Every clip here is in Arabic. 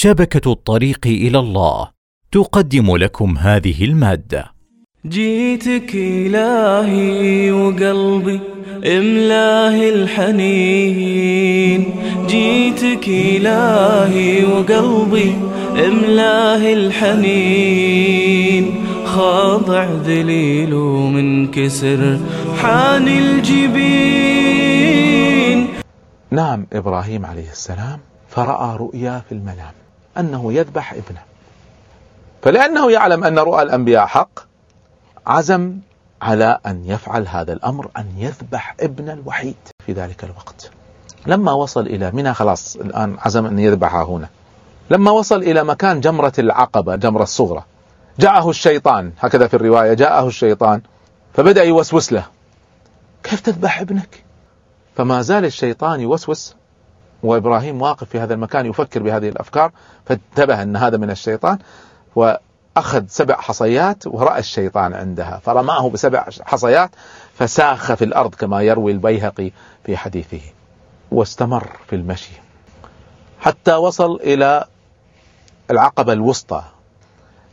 شبكة الطريق إلى الله تقدم لكم هذه المادة. جيتك إلهي وقلبي املاه الحنين. جيتك إلهي وقلبي املاه الحنين. خاضع ذليل ومنكسر حان الجبين. نام إبراهيم عليه السلام فرأى رؤيا في المنام. أنه يذبح ابنه. فلأنه يعلم أن رؤى الأنبياء حق عزم على أن يفعل هذا الأمر أن يذبح ابن الوحيد في ذلك الوقت. لما وصل إلى منى خلاص الآن عزم أن يذبحها هنا. لما وصل إلى مكان جمرة العقبة جمرة الصغرى جاءه الشيطان هكذا في الرواية جاءه الشيطان فبدأ يوسوس له. كيف تذبح ابنك؟ فما زال الشيطان يوسوس وإبراهيم واقف في هذا المكان يفكر بهذه الأفكار فانتبه أن هذا من الشيطان وأخذ سبع حصيات ورأى الشيطان عندها فرماه بسبع حصيات فساخ في الأرض كما يروي البيهقي في حديثه واستمر في المشي حتى وصل إلى العقبة الوسطى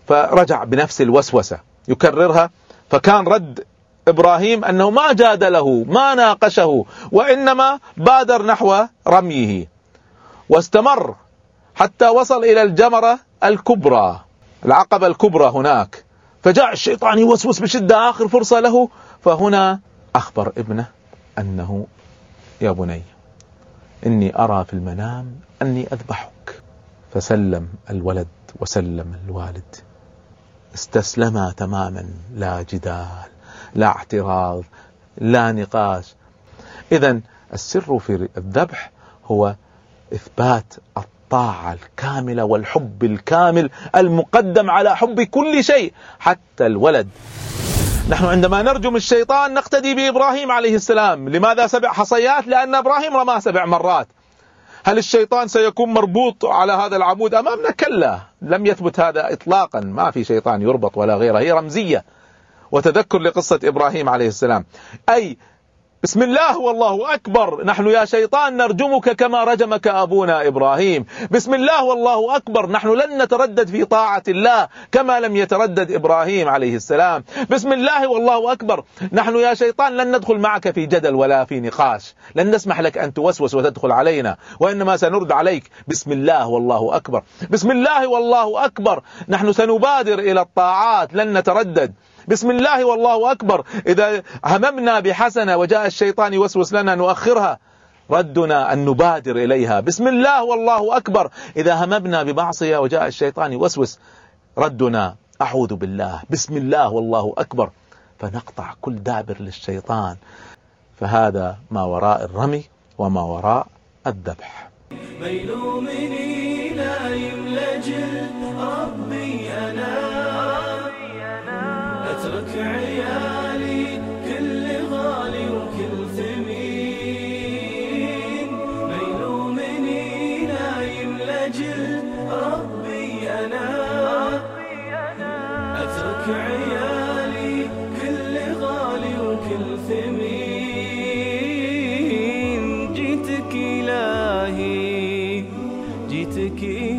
فرجع بنفس الوسوسة يكررها فكان رد إبراهيم أنه ما جادله ما ناقشه وإنما بادر نحو رميه. واستمر حتى وصل إلى الجمرة الكبرى العقبة الكبرى هناك. فجاء الشيطان يوسوس بشدة آخر فرصة له. فهنا أخبر ابنه أنه يا بني إني أرى في المنام أني أذبحك. فسلم الولد وسلم الوالد. استسلما تماما لا جدال. لا اعتراض لا نقاش. اذا السر في الذبح هو إثبات الطاعة الكاملة والحب الكامل المقدم على حب كل شيء حتى الولد. نحن عندما نرجم الشيطان نقتدي بإبراهيم عليه السلام. لماذا سبع حصيات؟ لأن إبراهيم رماه سبع مرات. هل الشيطان سيكون مربوط على هذا العمود أمامنا؟ كلا. لم يثبت هذا اطلاقا. ما في شيطان يربط ولا غيره. هي رمزية. وتذكر لقصة إبراهيم عليه السلام. أي بسم الله والله أكبر. نحن يا شيطان نرجمك كما رجمك أبونا إبراهيم. بسم الله والله أكبر. نحن لن نتردد في طاعة الله كما لم يتردد إبراهيم عليه السلام. بسم الله والله أكبر. نحن يا شيطان لن ندخل معك في جدل ولا في نقاش. لن نسمح لك أن توسوس وتدخل علينا وإنما سنرد عليك. بسم الله والله أكبر. بسم الله والله أكبر. نحن سنبادر إلى الطاعات. لن نتردد. بسم الله والله أكبر. إذا هممنا بحسنة وجاء الشيطان يوسوس لنا نؤخرها ردنا أن نبادر إليها. بسم الله والله أكبر. إذا هممنا بمعصية وجاء الشيطان يوسوس ردنا أعوذ بالله. بسم الله والله أكبر. فنقطع كل دابر للشيطان. فهذا ما وراء الرمي وما وراء الذبح. ميلومني لا يملجل ربي أنا. اترك عيالي كل غالي وكل ثمين. ميلومني نايم لجل ربي أنا. أترك عيالي كل غالي وكل ثمين. جيتك إلهي جيتك إلهي